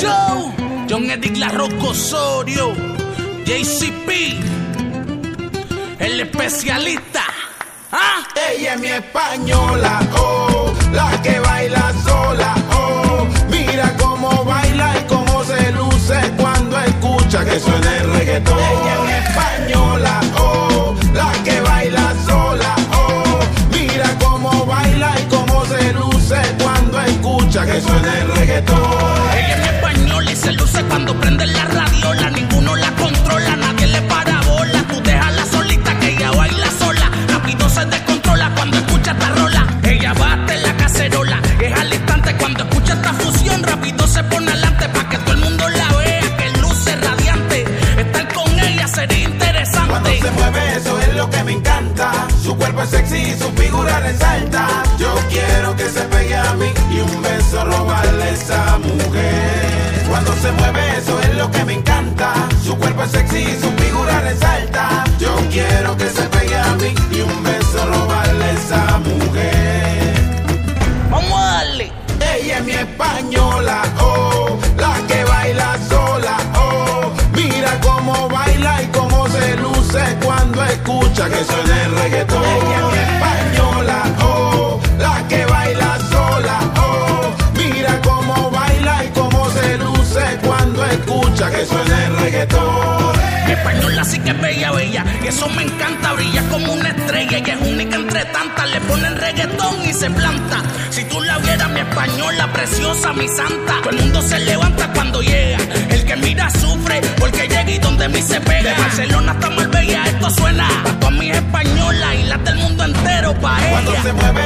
Joe, John Edic La Rocco Osorio, JCP, el especialista. ¿Ah? Ella es mi española, oh, la que baila sola, oh. Mira cómo baila y cómo se luce cuando escucha que suena el reggaetón. Ella es mi española, oh, la que baila sola, oh. Mira cómo baila y cómo se luce cuando escucha que suena el reggaetón. Cacerola. Es al instante cuando escucha esta fusión. Rápido se pone adelante para que todo el mundo la vea. Que luce radiante. Estar con ella sería Cuando interesante. se mueve eso es lo que me encanta. Su cuerpo es sexy y su figura resalta. Yo quiero que se pegue a mí y un beso robarle a esa mujer. Cuando se mueve eso es lo que me encanta. Su cuerpo es sexy y su figura resalta. Yo quiero que española, oh, la que baila sola, oh. Mira cómo baila y cómo se luce cuando escucha que suena el reggaetón. Española, oh, la que baila sola, oh. Mira cómo baila y cómo se luce cuando escucha que suena el reggaetón. Mi española sí que es bella, bella. Y eso me encanta, brilla como una estrella. Y es única entre tantas. Le ponen reggaetón y se planta. Española preciosa, mi santa. Todo el mundo se levanta cuando llega. El que mira sufre porque llega y donde mí se pega. De Barcelona hasta Marbella, esto suena. Pa' todas mis españolas y las del mundo entero pa' Cuando ella. se mueve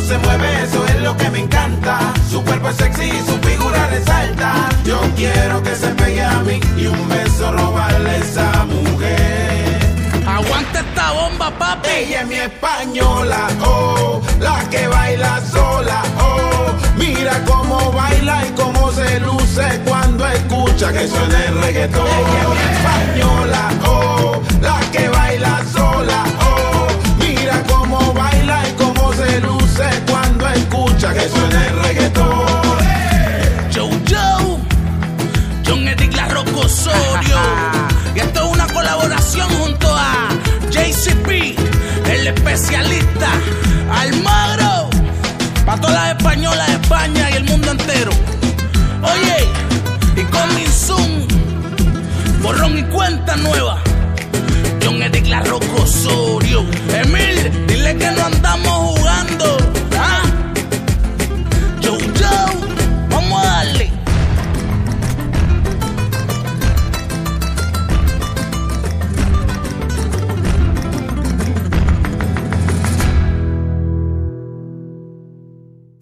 Cuando se mueve eso es lo que me encanta. Su cuerpo es sexy y su figura resalta. Yo quiero que se pegue a mí y un beso robarle a esa mujer. Aguanta esta bomba, papi. Ella es mi española, oh, la que baila sola, oh. Mira cómo baila y cómo se luce cuando escucha que suena el reggaetón. Ella es mi española, borrón y cuenta nueva. John Edic La Rocco Osorio.